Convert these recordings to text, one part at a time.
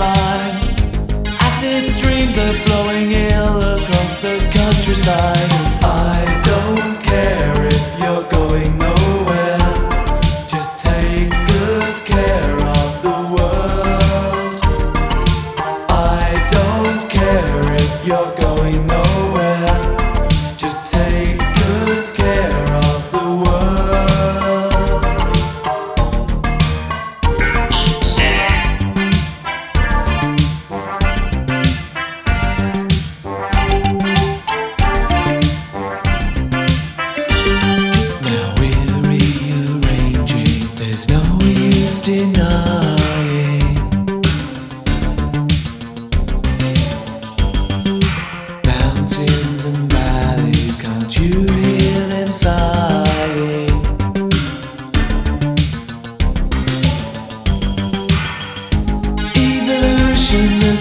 slide. Acid streams are flowing ill across the countryside. Cause I don't care if you're going nowhere. Just take good care of the world. I don't care if you're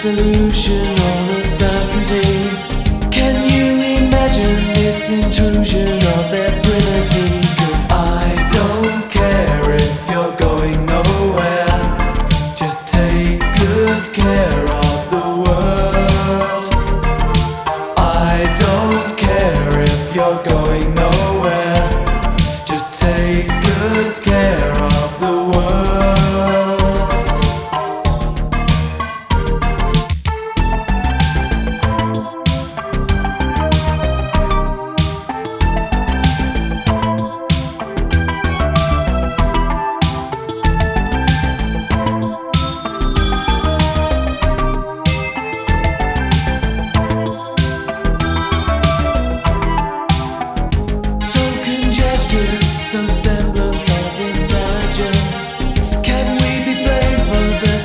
solution, or the certainty. Can you imagine this intrusion of their primacy? 'Cause I don't care if you're going nowhere. Just take good care of the world. I don't care if you're going